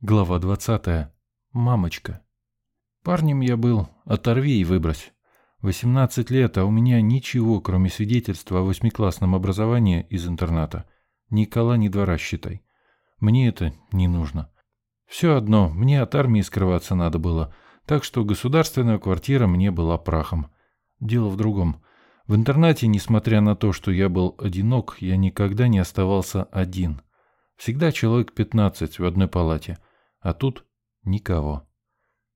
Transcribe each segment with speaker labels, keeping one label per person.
Speaker 1: Глава 20. Мамочка. Парнем я был, оторви и выбрось. 18 лет, а у меня ничего, кроме свидетельства о восьмиклассном образовании из интерната. Ни кола, ни двора, считай. Мне это не нужно. Все одно, мне от армии скрываться надо было, так что государственная квартира мне была прахом. Дело в другом. В интернате, несмотря на то, что я был одинок, я никогда не оставался один. Всегда человек 15 в одной палате – а тут никого.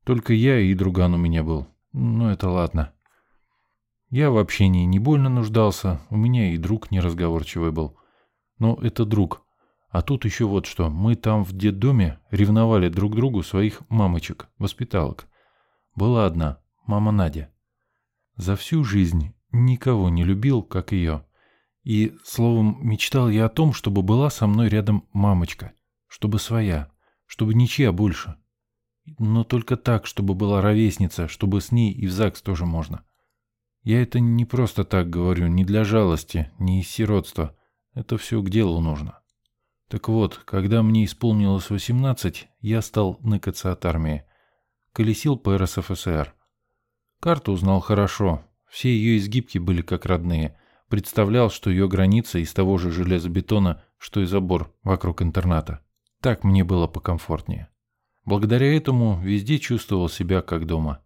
Speaker 1: Только я и друган у меня был. Но это ладно. Я в общении не больно нуждался, у меня и друг неразговорчивый был. Но это друг. А тут еще вот что. Мы там в детдоме ревновали друг другу своих мамочек, воспиталок. Была одна, мама Надя. За всю жизнь никого не любил, как ее. И, словом, мечтал я о том, чтобы была со мной рядом мамочка, чтобы своя чтобы ничья больше. Но только так, чтобы была ровесница, чтобы с ней и в ЗАГС тоже можно. Я это не просто так говорю, не для жалости, не из сиротства. Это все к делу нужно. Так вот, когда мне исполнилось 18, я стал ныкаться от армии. Колесил по РСФСР. Карту узнал хорошо. Все ее изгибки были как родные. Представлял, что ее граница из того же железобетона, что и забор вокруг интерната. Так мне было покомфортнее. Благодаря этому везде чувствовал себя как дома.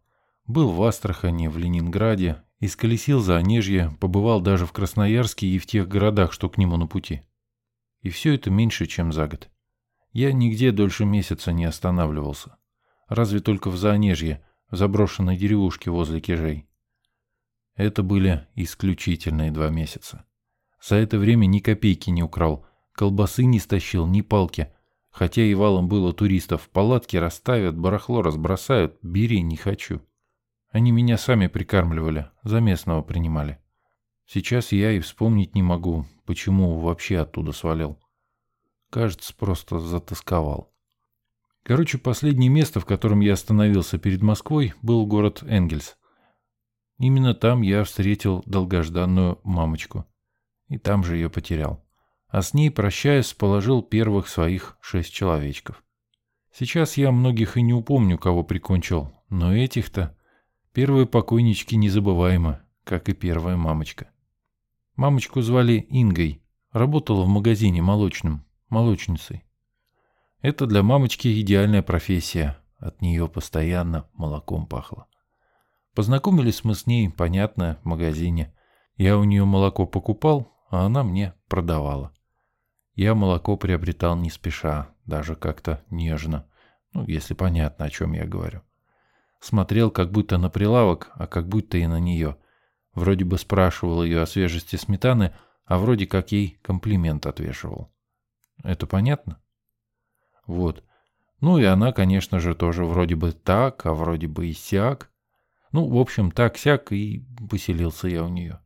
Speaker 1: Был в Астрахани, в Ленинграде, исколесил за Онежье, побывал даже в Красноярске и в тех городах, что к нему на пути. И все это меньше, чем за год. Я нигде дольше месяца не останавливался. Разве только в Заонежье, в заброшенной деревушке возле Кижей. Это были исключительные два месяца. За это время ни копейки не украл, колбасы не стащил, ни палки, Хотя и валом было туристов, палатки расставят, барахло разбросают, бери, не хочу. Они меня сами прикармливали, за местного принимали. Сейчас я и вспомнить не могу, почему вообще оттуда свалил. Кажется, просто затасковал. Короче, последнее место, в котором я остановился перед Москвой, был город Энгельс. Именно там я встретил долгожданную мамочку. И там же ее потерял а с ней, прощаясь, положил первых своих шесть человечков. Сейчас я многих и не упомню, кого прикончил, но этих-то первые покойнички незабываемы, как и первая мамочка. Мамочку звали Ингой, работала в магазине молочным, молочницей. Это для мамочки идеальная профессия, от нее постоянно молоком пахло. Познакомились мы с ней, понятно, в магазине. Я у нее молоко покупал, а она мне продавала. Я молоко приобретал не спеша, даже как-то нежно, ну, если понятно, о чем я говорю. Смотрел как будто на прилавок, а как будто и на нее. Вроде бы спрашивал ее о свежести сметаны, а вроде как ей комплимент отвешивал. Это понятно? Вот. Ну и она, конечно же, тоже вроде бы так, а вроде бы и сяк. Ну, в общем, так-сяк, и поселился я у нее.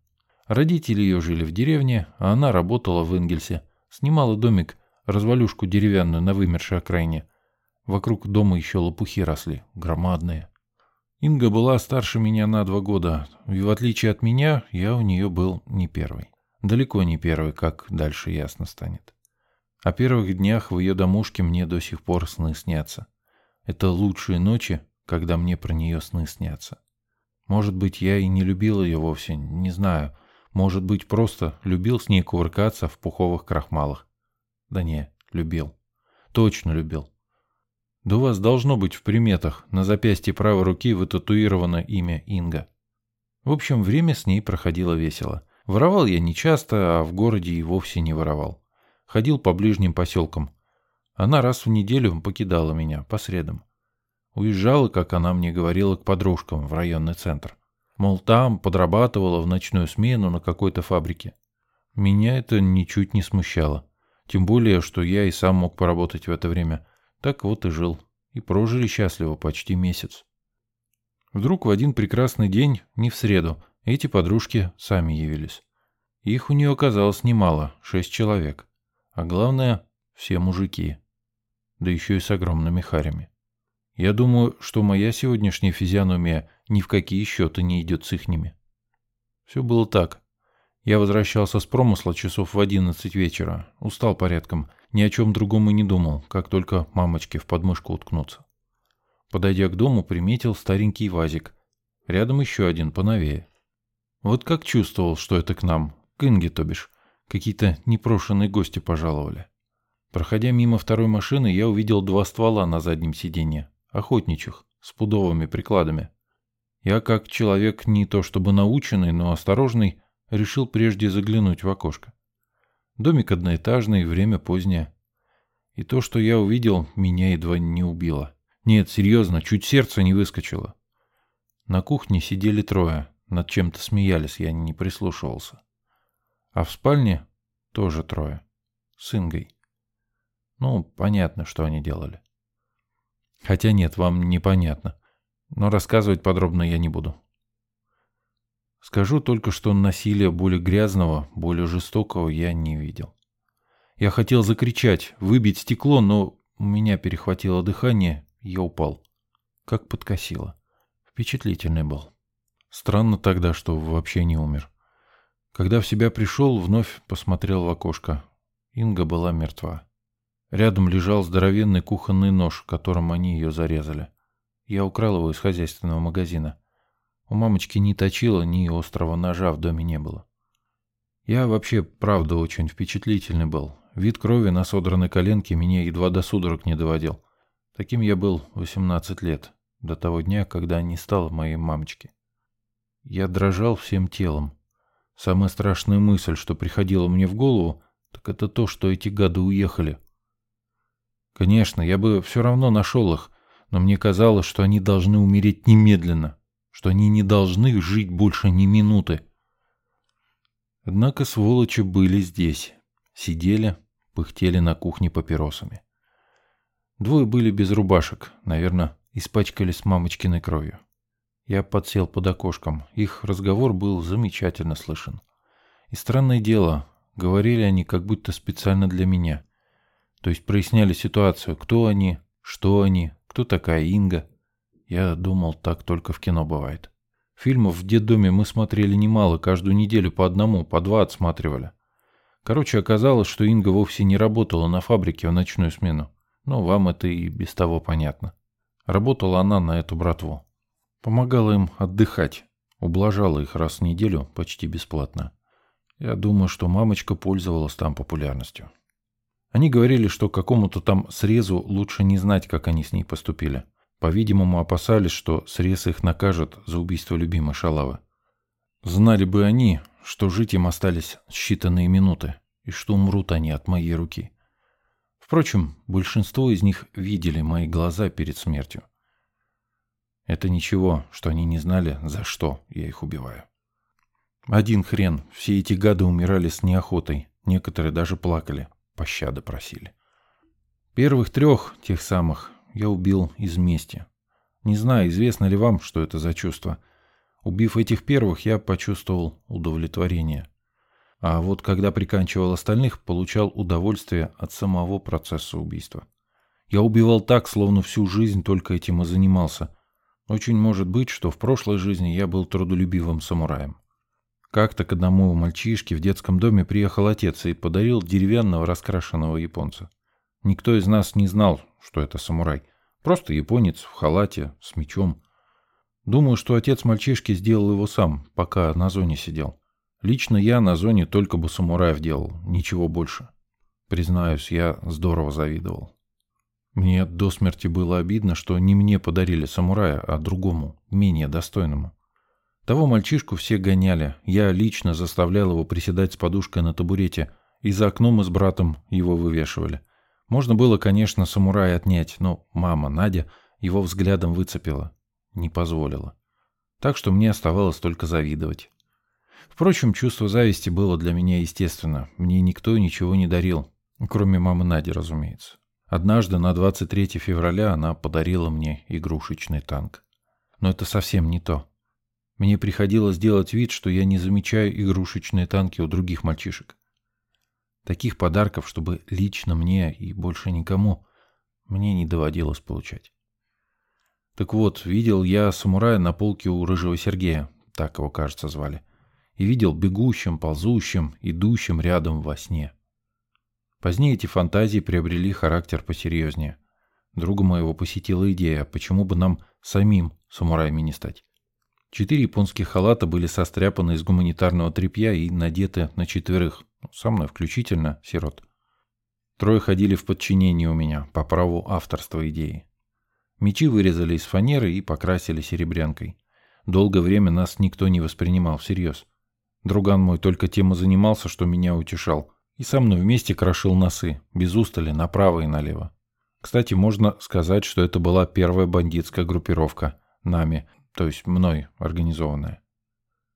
Speaker 1: Родители ее жили в деревне, а она работала в Энгельсе. Снимала домик, развалюшку деревянную на вымершей окраине. Вокруг дома еще лопухи росли, громадные. Инга была старше меня на два года, и в отличие от меня, я у нее был не первый. Далеко не первый, как дальше ясно станет. О первых днях в ее домушке мне до сих пор сны снятся. Это лучшие ночи, когда мне про нее сны снятся. Может быть, я и не любил ее вовсе, не знаю, может быть, просто любил с ней кувыркаться в пуховых крахмалах. Да не, любил. Точно любил. Да у вас должно быть в приметах, на запястье правой руки вытатуировано имя Инга. В общем, время с ней проходило весело. Воровал я не часто, а в городе и вовсе не воровал. Ходил по ближним поселкам. Она раз в неделю покидала меня, по средам. Уезжала, как она мне говорила, к подружкам в районный центр. Мол, там подрабатывала в ночную смену на какой-то фабрике. Меня это ничуть не смущало. Тем более, что я и сам мог поработать в это время. Так вот и жил. И прожили счастливо почти месяц. Вдруг в один прекрасный день, не в среду, эти подружки сами явились. Их у нее оказалось немало, шесть человек. А главное, все мужики. Да еще и с огромными харями. Я думаю, что моя сегодняшняя физиономия ни в какие счеты не идет с ихними. Все было так. Я возвращался с промысла часов в одиннадцать вечера, устал порядком, Ни о чем другом и не думал, как только мамочке в подмышку уткнуться. Подойдя к дому, приметил старенький вазик. Рядом еще один, поновее. Вот как чувствовал, что это к нам, к Инге, то бишь. Какие-то непрошенные гости пожаловали. Проходя мимо второй машины, я увидел два ствола на заднем сиденье, охотничьих, с пудовыми прикладами. Я, как человек не то чтобы наученный, но осторожный, решил прежде заглянуть в окошко. Домик одноэтажный, время позднее. И то, что я увидел, меня едва не убило. Нет, серьезно, чуть сердце не выскочило. На кухне сидели трое, над чем-то смеялись, я не прислушивался. А в спальне тоже трое. С Ингой. Ну, понятно, что они делали. Хотя нет, вам непонятно. Но рассказывать подробно я не буду. Скажу только, что насилия более грязного, более жестокого я не видел. Я хотел закричать, выбить стекло, но у меня перехватило дыхание, я упал. Как подкосило. Впечатлительный был. Странно тогда, что вообще не умер. Когда в себя пришел, вновь посмотрел в окошко. Инга была мертва. Рядом лежал здоровенный кухонный нож, которым они ее зарезали. Я украл его из хозяйственного магазина. У мамочки ни точила, ни острого ножа в доме не было. Я вообще, правда, очень впечатлительный был. Вид крови на содранной коленке меня едва до судорог не доводил. Таким я был 18 лет, до того дня, когда не стал моей мамочки. Я дрожал всем телом. Самая страшная мысль, что приходила мне в голову, так это то, что эти гады уехали. Конечно, я бы все равно нашел их, но мне казалось, что они должны умереть немедленно, что они не должны жить больше ни минуты. Однако сволочи были здесь, сидели, пыхтели на кухне папиросами. Двое были без рубашек, наверное, испачкались мамочкиной кровью. Я подсел под окошком. Их разговор был замечательно слышен. И странное дело, говорили они как будто специально для меня. То есть проясняли ситуацию, кто они, что они, кто такая Инга. Я думал, так только в кино бывает. Фильмов в детдоме мы смотрели немало, каждую неделю по одному, по два отсматривали. Короче, оказалось, что Инга вовсе не работала на фабрике в ночную смену. Но вам это и без того понятно. Работала она на эту братву. Помогала им отдыхать, ублажала их раз в неделю почти бесплатно. Я думаю, что мамочка пользовалась там популярностью. Они говорили, что какому-то там срезу лучше не знать, как они с ней поступили. По-видимому, опасались, что срез их накажет за убийство любимой шалавы. Знали бы они, что жить им остались считанные минуты, и что умрут они от моей руки. Впрочем, большинство из них видели мои глаза перед смертью. Это ничего, что они не знали, за что я их убиваю. Один хрен, все эти гады умирали с неохотой, некоторые даже плакали, пощады просили. Первых трех, тех самых, я убил из мести. Не знаю, известно ли вам, что это за чувство. Убив этих первых, я почувствовал удовлетворение. А вот когда приканчивал остальных, получал удовольствие от самого процесса убийства. Я убивал так, словно всю жизнь только этим и занимался – очень может быть, что в прошлой жизни я был трудолюбивым самураем. Как-то к одному мальчишке в детском доме приехал отец и подарил деревянного раскрашенного японца. Никто из нас не знал, что это самурай. Просто японец в халате, с мечом. Думаю, что отец мальчишки сделал его сам, пока на зоне сидел. Лично я на зоне только бы самураев делал, ничего больше. Признаюсь, я здорово завидовал. Мне до смерти было обидно, что не мне подарили самурая, а другому, менее достойному. Того мальчишку все гоняли, я лично заставлял его приседать с подушкой на табурете, и за окном мы с братом его вывешивали. Можно было, конечно, самурая отнять, но мама, Надя, его взглядом выцепила. Не позволила. Так что мне оставалось только завидовать. Впрочем, чувство зависти было для меня естественно. Мне никто ничего не дарил, кроме мамы Нади, разумеется. Однажды на 23 февраля она подарила мне игрушечный танк. Но это совсем не то. Мне приходилось делать вид, что я не замечаю игрушечные танки у других мальчишек. Таких подарков, чтобы лично мне и больше никому, мне не доводилось получать. Так вот, видел я самурая на полке у Рыжего Сергея, так его, кажется, звали, и видел бегущим, ползущим, идущим рядом во сне. Позднее эти фантазии приобрели характер посерьезнее. Друга моего посетила идея, почему бы нам самим самураями не стать. Четыре японских халата были состряпаны из гуманитарного тряпья и надеты на четверых, со мной включительно, сирот. Трое ходили в подчинении у меня по праву авторства идеи. Мечи вырезали из фанеры и покрасили серебрянкой. Долгое время нас никто не воспринимал всерьез. Друган мой только тем и занимался, что меня утешал. И со мной вместе крошил носы, без устали, направо и налево. Кстати, можно сказать, что это была первая бандитская группировка, нами, то есть мной, организованная.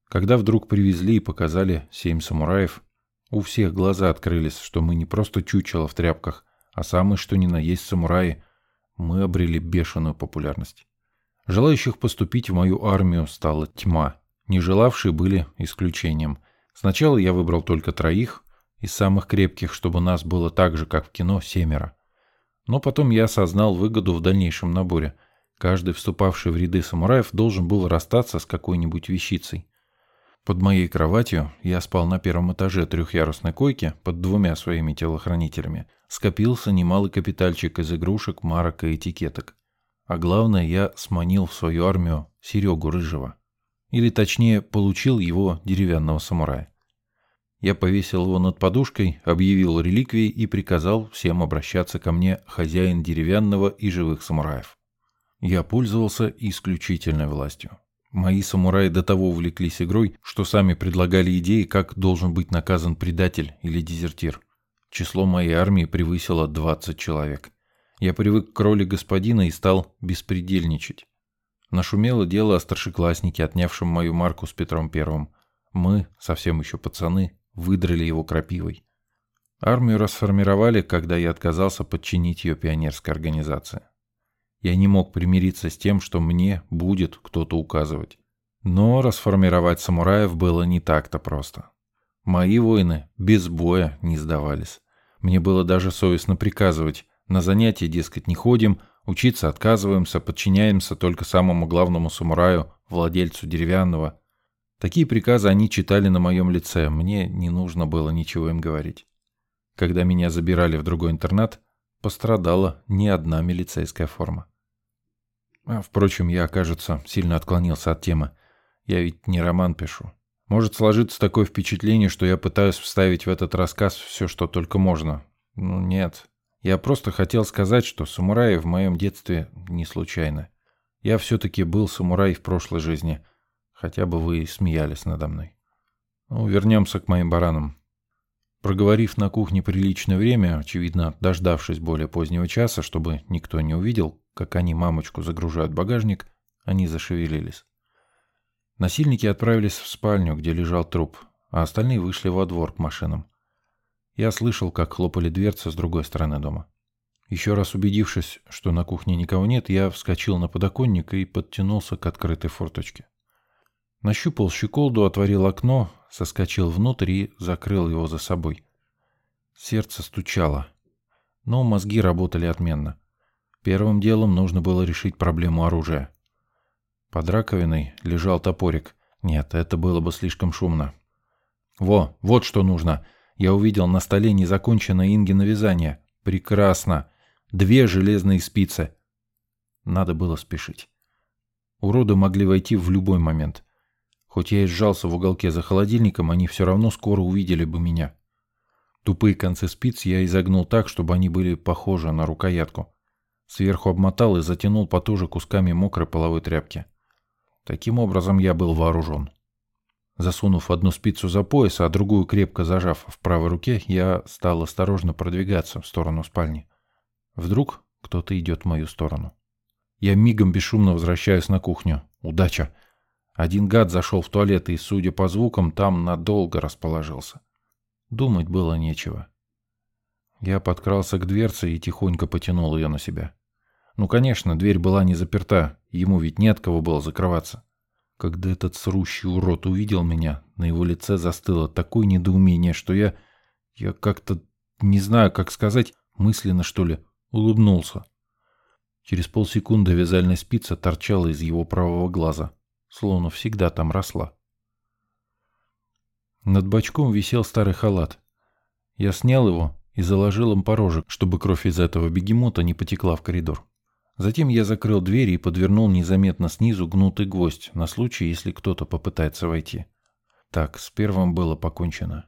Speaker 1: Когда вдруг привезли и показали семь самураев, у всех глаза открылись, что мы не просто чучело в тряпках, а самые что ни на есть самураи, мы обрели бешеную популярность. Желающих поступить в мою армию стала тьма. Не желавшие были исключением. Сначала я выбрал только троих, из самых крепких, чтобы нас было так же, как в кино, семеро. Но потом я осознал выгоду в дальнейшем наборе. Каждый вступавший в ряды самураев должен был расстаться с какой-нибудь вещицей. Под моей кроватью я спал на первом этаже трехъярусной койки под двумя своими телохранителями. Скопился немалый капитальчик из игрушек, марок и этикеток. А главное, я сманил в свою армию Серегу Рыжего. Или точнее, получил его деревянного самурая. Я повесил его над подушкой, объявил реликвией и приказал всем обращаться ко мне хозяин деревянного и живых самураев. Я пользовался исключительной властью. Мои самураи до того увлеклись игрой, что сами предлагали идеи, как должен быть наказан предатель или дезертир. Число моей армии превысило 20 человек. Я привык к роли господина и стал беспредельничать. Нашумело дело о старшекласснике, отнявшем мою марку с Петром Первым. Мы, совсем еще пацаны, выдрали его крапивой. Армию расформировали, когда я отказался подчинить ее пионерской организации. Я не мог примириться с тем, что мне будет кто-то указывать. Но расформировать самураев было не так-то просто. Мои воины без боя не сдавались. Мне было даже совестно приказывать. На занятия, дескать, не ходим, учиться отказываемся, подчиняемся только самому главному самураю, владельцу деревянного. Такие приказы они читали на моем лице, мне не нужно было ничего им говорить. Когда меня забирали в другой интернат, пострадала не одна милицейская форма. А, впрочем, я, кажется, сильно отклонился от темы. Я ведь не роман пишу. Может сложиться такое впечатление, что я пытаюсь вставить в этот рассказ все, что только можно. Ну, нет. Я просто хотел сказать, что самураи в моем детстве не случайно. Я все-таки был самурай в прошлой жизни. Хотя бы вы смеялись надо мной. Ну, вернемся к моим баранам. Проговорив на кухне приличное время, очевидно, дождавшись более позднего часа, чтобы никто не увидел, как они мамочку загружают в багажник, они зашевелились. Насильники отправились в спальню, где лежал труп, а остальные вышли во двор к машинам. Я слышал, как хлопали дверцы с другой стороны дома. Еще раз убедившись, что на кухне никого нет, я вскочил на подоконник и подтянулся к открытой форточке. Нащупал щеколду, отворил окно, соскочил внутрь и закрыл его за собой. Сердце стучало, но мозги работали отменно. Первым делом нужно было решить проблему оружия. Под раковиной лежал топорик. Нет, это было бы слишком шумно. Во, вот что нужно. Я увидел на столе незаконченное Ингино вязание. Прекрасно. Две железные спицы. Надо было спешить. Уроды могли войти в любой момент. Хоть я и сжался в уголке за холодильником, они все равно скоро увидели бы меня. Тупые концы спиц я изогнул так, чтобы они были похожи на рукоятку. Сверху обмотал и затянул потуже кусками мокрой половой тряпки. Таким образом я был вооружен. Засунув одну спицу за пояс, а другую крепко зажав в правой руке, я стал осторожно продвигаться в сторону спальни. Вдруг кто-то идет в мою сторону. Я мигом бесшумно возвращаюсь на кухню. Удача! Один гад зашел в туалет и, судя по звукам, там надолго расположился. Думать было нечего. Я подкрался к дверце и тихонько потянул ее на себя. Ну, конечно, дверь была не заперта, ему ведь нет кого было закрываться. Когда этот срущий урод увидел меня, на его лице застыло такое недоумение, что я... Я как-то, не знаю, как сказать, мысленно, что ли, улыбнулся. Через полсекунды вязальная спица торчала из его правого глаза, словно всегда там росла. Над бачком висел старый халат. Я снял его и заложил им порожек, чтобы кровь из этого бегемота не потекла в коридор. Затем я закрыл дверь и подвернул незаметно снизу гнутый гвоздь, на случай, если кто-то попытается войти. Так, с первым было покончено.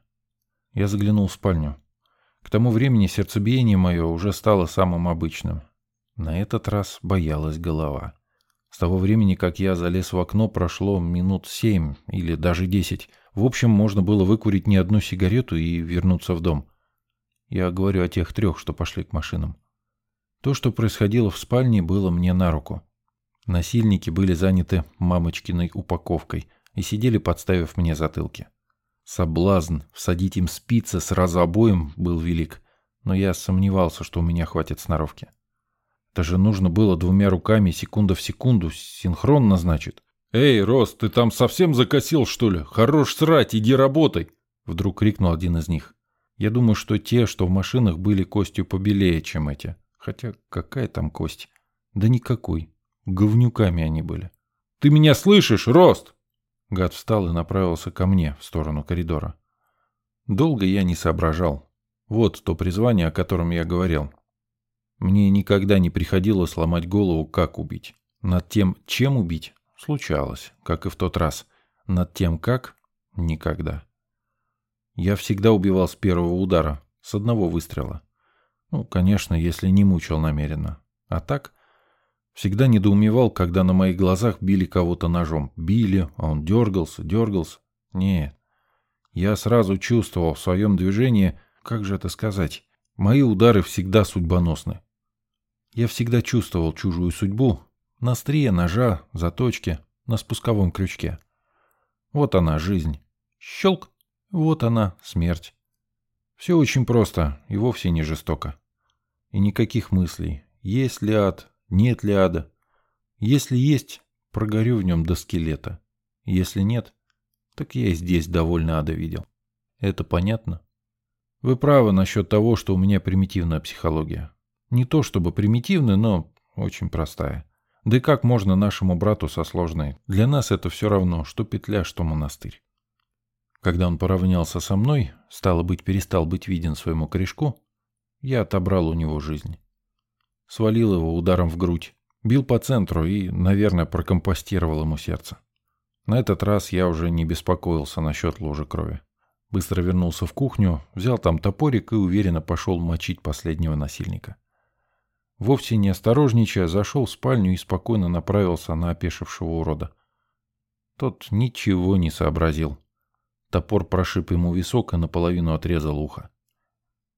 Speaker 1: Я заглянул в спальню. К тому времени сердцебиение мое уже стало самым обычным. На этот раз боялась голова. С того времени, как я залез в окно, прошло минут семь или даже десять. В общем, можно было выкурить не одну сигарету и вернуться в дом. Я говорю о тех трех, что пошли к машинам. То, что происходило в спальне, было мне на руку. Насильники были заняты мамочкиной упаковкой и сидели, подставив мне затылки. Соблазн всадить им спицы сразу обоим был велик, но я сомневался, что у меня хватит сноровки. Это же нужно было двумя руками, секунда в секунду, синхронно, значит. «Эй, Рос, ты там совсем закосил, что ли? Хорош срать, иди работай!» Вдруг крикнул один из них. Я думаю, что те, что в машинах, были костью побелее, чем эти. Хотя какая там кость? Да никакой. Говнюками они были. «Ты меня слышишь, Рост?» Гад встал и направился ко мне, в сторону коридора. Долго я не соображал. Вот то призвание, о котором я говорил. Мне никогда не приходилось сломать голову, как убить. Над тем, чем убить, случалось, как и в тот раз. Над тем, как — никогда. Я всегда убивал с первого удара, с одного выстрела. Ну, конечно, если не мучил намеренно. А так, всегда недоумевал, когда на моих глазах били кого-то ножом. Били, а он дергался, дергался. Нет. Я сразу чувствовал в своем движении, как же это сказать, мои удары всегда судьбоносны. Я всегда чувствовал чужую судьбу на острие ножа, заточке, на спусковом крючке. Вот она, жизнь. Щелк! Вот она, смерть. Все очень просто и вовсе не жестоко. И никаких мыслей. Есть ли ад, нет ли ада. Если есть, прогорю в нем до скелета. Если нет, так я и здесь довольно ада видел. Это понятно? Вы правы насчет того, что у меня примитивная психология. Не то чтобы примитивная, но очень простая. Да и как можно нашему брату со сложной? Для нас это все равно, что петля, что монастырь. Когда он поравнялся со мной, стало быть, перестал быть виден своему корешку, я отобрал у него жизнь. Свалил его ударом в грудь, бил по центру и, наверное, прокомпостировал ему сердце. На этот раз я уже не беспокоился насчет ложи крови. Быстро вернулся в кухню, взял там топорик и уверенно пошел мочить последнего насильника. Вовсе не осторожничая, зашел в спальню и спокойно направился на опешившего урода. Тот ничего не сообразил. Топор прошиб ему висок и наполовину отрезал ухо.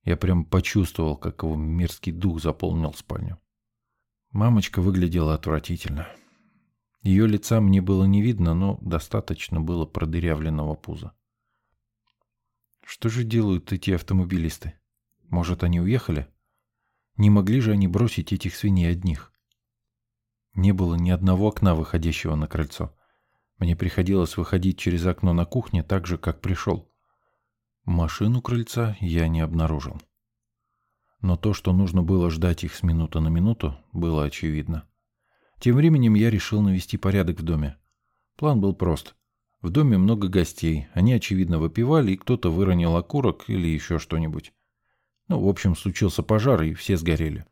Speaker 1: Я прям почувствовал, как его мерзкий дух заполнил спальню. Мамочка выглядела отвратительно. Ее лица мне было не видно, но достаточно было продырявленного пуза. Что же делают эти автомобилисты? Может, они уехали? Не могли же они бросить этих свиней одних? Не было ни одного окна, выходящего на крыльцо. Мне приходилось выходить через окно на кухне так же, как пришел. Машину крыльца я не обнаружил. Но то, что нужно было ждать их с минуты на минуту, было очевидно. Тем временем я решил навести порядок в доме. План был прост. В доме много гостей, они, очевидно, выпивали, и кто-то выронил окурок или еще что-нибудь. Ну, в общем, случился пожар, и все сгорели.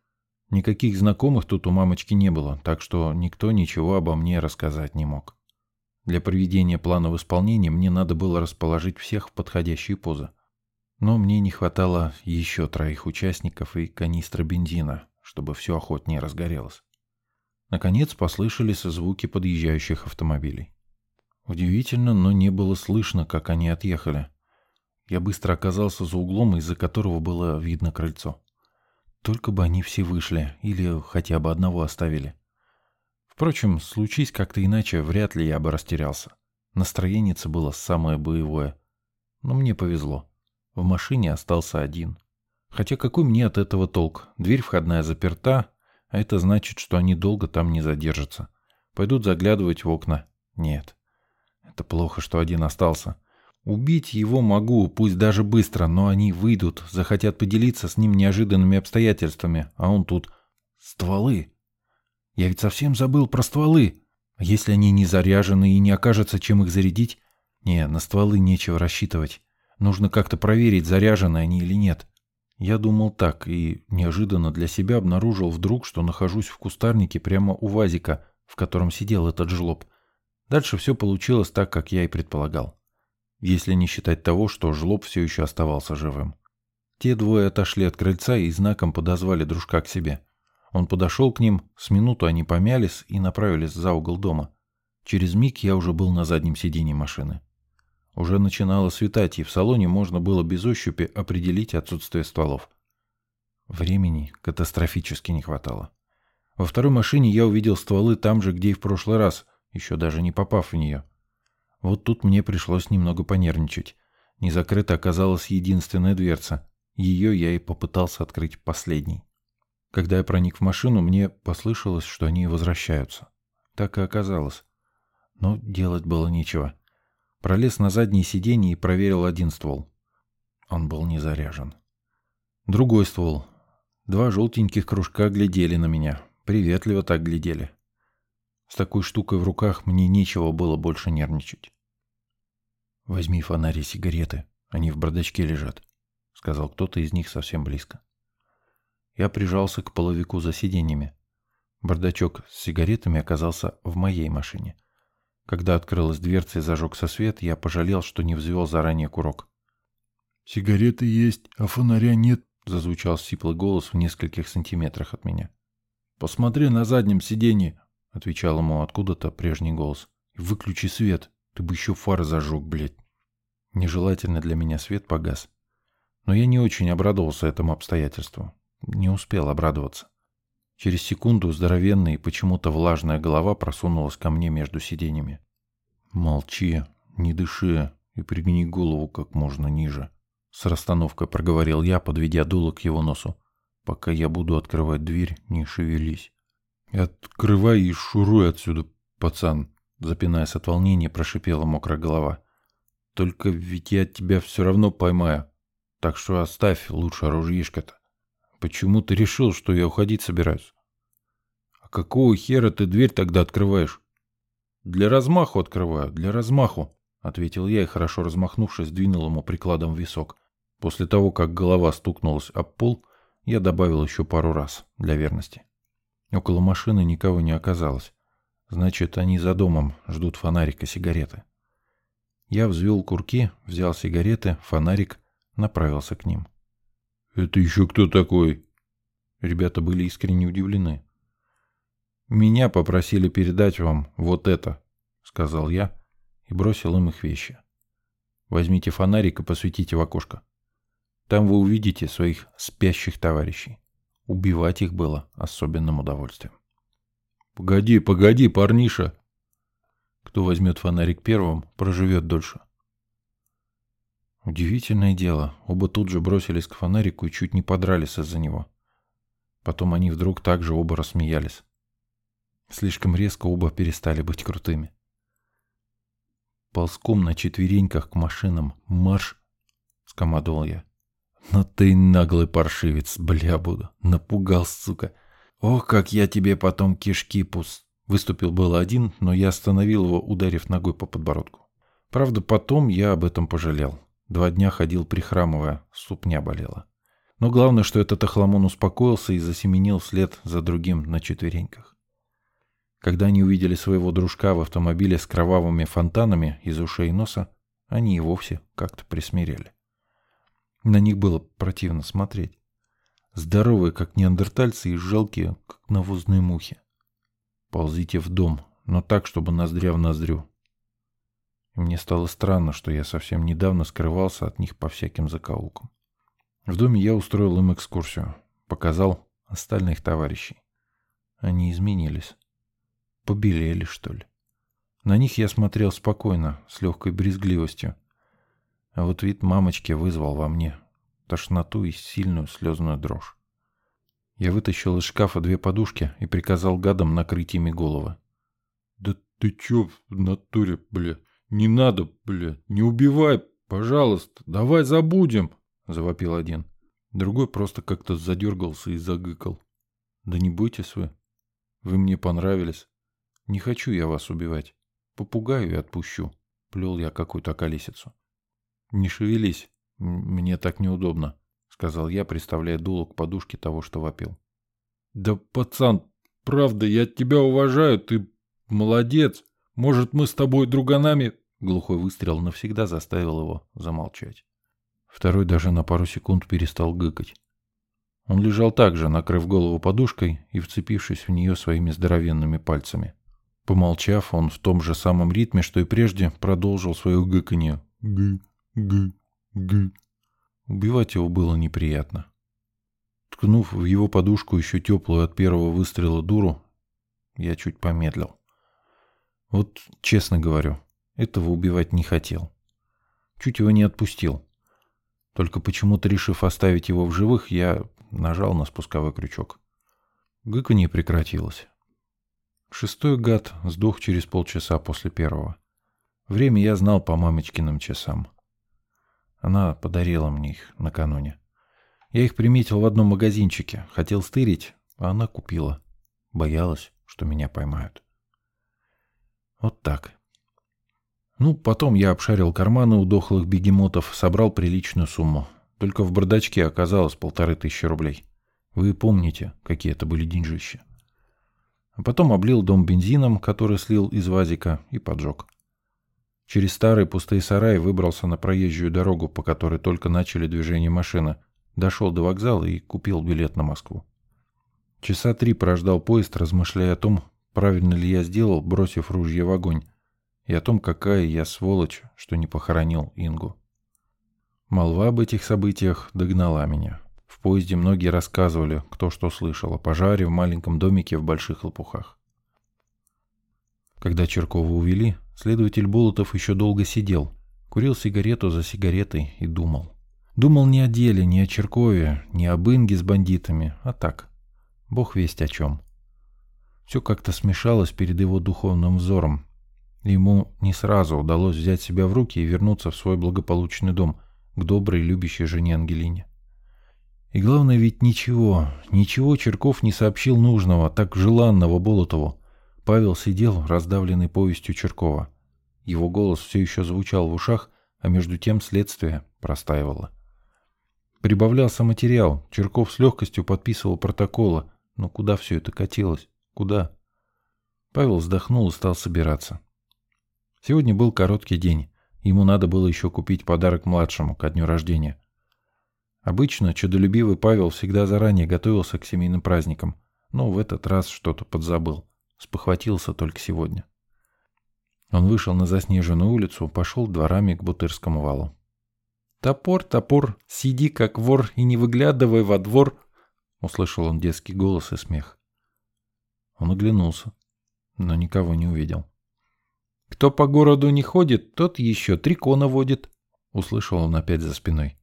Speaker 1: Никаких знакомых тут у мамочки не было, так что никто ничего обо мне рассказать не мог. Для проведения плана в исполнение мне надо было расположить всех в подходящие позы. Но мне не хватало еще троих участников и канистра бензина, чтобы все охотнее разгорелось. Наконец послышались звуки подъезжающих автомобилей. Удивительно, но не было слышно, как они отъехали. Я быстро оказался за углом, из-за которого было видно крыльцо. Только бы они все вышли, или хотя бы одного оставили. Впрочем, случись как-то иначе, вряд ли я бы растерялся. Настроение было самое боевое. Но мне повезло. В машине остался один. Хотя какой мне от этого толк? Дверь входная заперта, а это значит, что они долго там не задержатся. Пойдут заглядывать в окна. Нет. Это плохо, что один остался. Убить его могу, пусть даже быстро, но они выйдут, захотят поделиться с ним неожиданными обстоятельствами, а он тут... Стволы. Я ведь совсем забыл про стволы. Если они не заряжены и не окажется, чем их зарядить? Не, на стволы нечего рассчитывать. Нужно как-то проверить, заряжены они или нет. Я думал так и неожиданно для себя обнаружил вдруг, что нахожусь в кустарнике прямо у вазика, в котором сидел этот жлоб. Дальше все получилось так, как я и предполагал. Если не считать того, что жлоб все еще оставался живым. Те двое отошли от крыльца и знаком подозвали дружка к себе. Он подошел к ним, с минуту они помялись и направились за угол дома. Через миг я уже был на заднем сиденье машины. Уже начинало светать, и в салоне можно было без ощупи определить отсутствие стволов. Времени катастрофически не хватало. Во второй машине я увидел стволы там же, где и в прошлый раз, еще даже не попав в нее. Вот тут мне пришлось немного понервничать. Не закрыта оказалась единственная дверца. Ее я и попытался открыть последней. Когда я проник в машину, мне послышалось, что они возвращаются. Так и оказалось. Но делать было нечего. Пролез на заднее сиденье и проверил один ствол. Он был не заряжен. Другой ствол. Два желтеньких кружка глядели на меня. Приветливо так глядели. С такой штукой в руках мне нечего было больше нервничать. «Возьми фонарь и сигареты. Они в бардачке лежат», — сказал кто-то из них совсем близко. Я прижался к половику за сиденьями. Бардачок с сигаретами оказался в моей машине — когда открылась дверца и зажегся свет, я пожалел, что не взвел заранее курок.
Speaker 2: «Сигареты есть, а фонаря нет», —
Speaker 1: зазвучал сиплый голос в нескольких сантиметрах от меня.
Speaker 2: «Посмотри на заднем сиденье», —
Speaker 1: отвечал ему откуда-то прежний голос.
Speaker 2: «Выключи свет, ты бы еще фары зажег, блядь».
Speaker 1: Нежелательно для меня свет погас. Но я не очень обрадовался этому обстоятельству. Не успел обрадоваться. Через секунду здоровенная и почему-то влажная голова просунулась ко мне между сиденьями. «Молчи, не дыши и пригни голову как можно ниже», — с расстановкой проговорил я, подведя дуло к его носу. «Пока я буду открывать дверь, не шевелись».
Speaker 2: «Открывай и шуруй отсюда, пацан», —
Speaker 1: запинаясь от волнения, прошипела мокрая голова. «Только ведь я тебя все равно поймаю, так что оставь лучше оружишко-то». Почему ты решил, что я уходить собираюсь? А какого хера ты дверь тогда открываешь? Для размаху открываю, для размаху, ответил я и, хорошо размахнувшись, двинул ему прикладом в висок. После того, как голова стукнулась об пол, я добавил еще пару раз, для верности. Около машины никого не оказалось. Значит, они за домом ждут фонарика сигареты. Я взвел курки, взял сигареты, фонарик, направился к ним.
Speaker 2: «Это еще кто такой?»
Speaker 1: Ребята были искренне удивлены. «Меня попросили передать вам вот это», — сказал я и бросил им их вещи. «Возьмите фонарик и посветите в окошко. Там вы увидите своих спящих товарищей. Убивать их было особенным удовольствием».
Speaker 2: «Погоди, погоди, парниша!»
Speaker 1: Кто возьмет фонарик первым, проживет дольше. Удивительное дело, оба тут же бросились к фонарику и чуть не подрались из-за него. Потом они вдруг также оба рассмеялись. Слишком резко оба перестали быть крутыми. Ползком на четвереньках к машинам. Марш! — скомандовал я. «Ну ты наглый паршивец, бля буду. Напугал, сука. Ох, как я тебе потом кишки пус...» Выступил было один, но я остановил его, ударив ногой по подбородку. Правда, потом я об этом пожалел. Два дня ходил прихрамывая, ступня болела. Но главное, что этот охламон успокоился и засеменил вслед за другим на четвереньках. Когда они увидели своего дружка в автомобиле с кровавыми фонтанами из ушей и носа, они и вовсе как-то присмирели. На них было противно смотреть. Здоровые, как неандертальцы, и жалкие, как навозные мухи. Ползите в дом, но так, чтобы ноздря в ноздрю, мне стало странно, что я совсем недавно скрывался от них по всяким закоулкам. В доме я устроил им экскурсию. Показал остальных товарищей. Они изменились. Побелели, что ли. На них я смотрел спокойно, с легкой брезгливостью. А вот вид мамочки вызвал во мне тошноту и сильную слезную дрожь. Я вытащил из шкафа две подушки и приказал гадам накрыть ими головы.
Speaker 2: «Да ты чё в натуре, бля?» «Не надо, бля, не убивай, пожалуйста, давай забудем!» — завопил один. Другой просто как-то задергался и загыкал. «Да не бойтесь вы. Вы мне понравились. Не хочу я вас убивать. Попугаю и отпущу», — плел я какую-то колесицу. «Не шевелись, мне так неудобно», —
Speaker 1: сказал я, приставляя дуло к подушке того, что вопил.
Speaker 2: Да, пацан, правда, я тебя уважаю, ты молодец. Может, мы с тобой друганами...
Speaker 1: Глухой выстрел навсегда заставил его замолчать. Второй даже на пару секунд перестал гыкать. Он лежал так же, накрыв голову подушкой и вцепившись в нее своими здоровенными пальцами. Помолчав, он в том же самом ритме, что и прежде, продолжил свое гыканье. Гы, гы, гы. Убивать его было неприятно. Ткнув в его подушку еще теплую от первого выстрела дуру, я чуть помедлил. Вот честно говорю, этого убивать не хотел. Чуть его не отпустил. Только почему-то, решив оставить его в живых, я нажал на спусковой крючок. Гыканье прекратилось. Шестой гад сдох через полчаса после первого. Время я знал по мамочкиным часам. Она подарила мне их накануне. Я их приметил в одном магазинчике, хотел стырить, а она купила. Боялась, что меня поймают. Вот так. Ну, потом я обшарил карманы у дохлых бегемотов, собрал приличную сумму. Только в бардачке оказалось полторы тысячи рублей. Вы помните, какие это были деньжища. А потом облил дом бензином, который слил из вазика, и поджег. Через старые пустые сараи выбрался на проезжую дорогу, по которой только начали движение машины, дошел до вокзала и купил билет на Москву. Часа три прождал поезд, размышляя о том, правильно ли я сделал, бросив ружье в огонь, и о том, какая я сволочь, что не похоронил Ингу. Молва об этих событиях догнала меня. В поезде многие рассказывали, кто что слышал о пожаре в маленьком домике в Больших Лопухах. Когда Черкова увели, следователь Болотов еще долго сидел, курил сигарету за сигаретой и думал. Думал не о деле, не о Черкове, не об Инге с бандитами, а так, бог весть о чем. Все как-то смешалось перед его духовным взором, Ему не сразу удалось взять себя в руки и вернуться в свой благополучный дом, к доброй любящей жене Ангелине. И главное ведь ничего, ничего Черков не сообщил нужного, так желанного Болотову. Павел сидел, раздавленный повестью Черкова. Его голос все еще звучал в ушах, а между тем следствие простаивало. Прибавлялся материал, Черков с легкостью подписывал протоколы. Но куда все это катилось? Куда? Павел вздохнул и стал собираться. Сегодня был короткий день. Ему надо было еще купить подарок младшему ко дню рождения. Обычно чудолюбивый Павел всегда заранее готовился к семейным праздникам, но в этот раз что-то подзабыл. Спохватился только сегодня. Он вышел на заснеженную улицу, пошел дворами к Бутырскому валу. «Топор, топор, сиди как вор и не выглядывай во двор!» Услышал он детский голос и смех. Он оглянулся, но никого не увидел. «Кто по городу не ходит, тот еще трикона водит», — услышал он опять за спиной.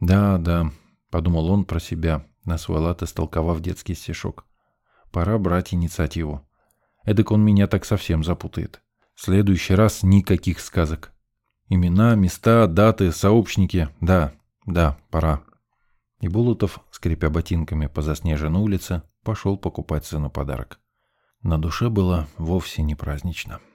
Speaker 1: «Да, да», — подумал он про себя, на свой лад истолковав детский стишок. «Пора брать инициативу. Эдак он меня так совсем запутает. В следующий раз никаких сказок. Имена, места, даты, сообщники. Да, да, пора». И Болотов, скрипя ботинками по заснеженной улице, пошел покупать сыну подарок. На душе было вовсе не празднично.